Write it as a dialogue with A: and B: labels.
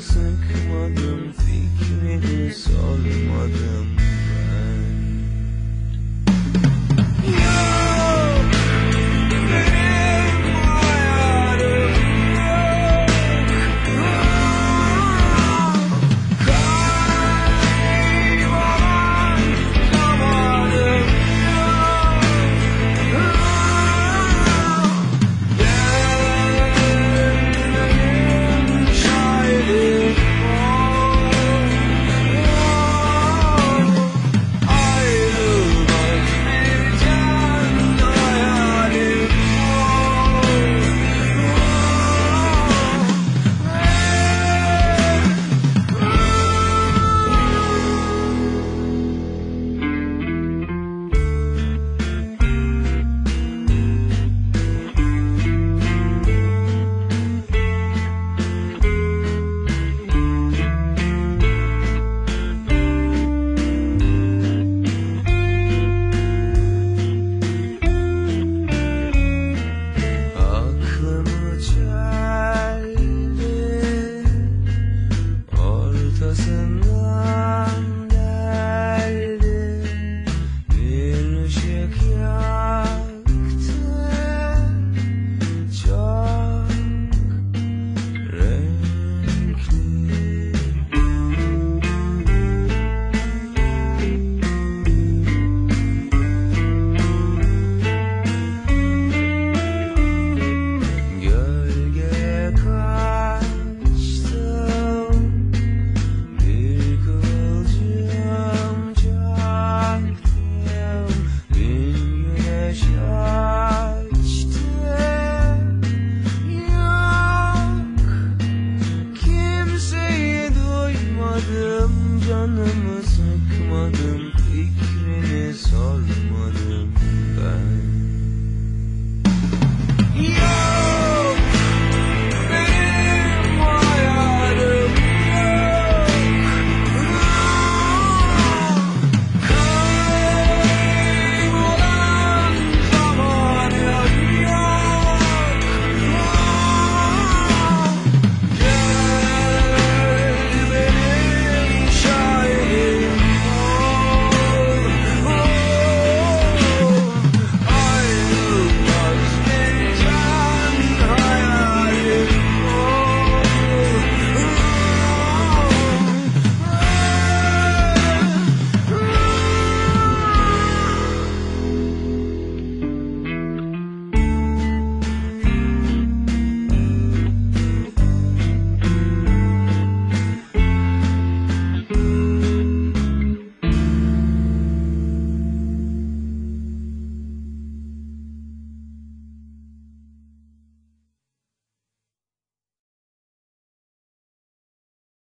A: sıkmadım Fikrini sormadım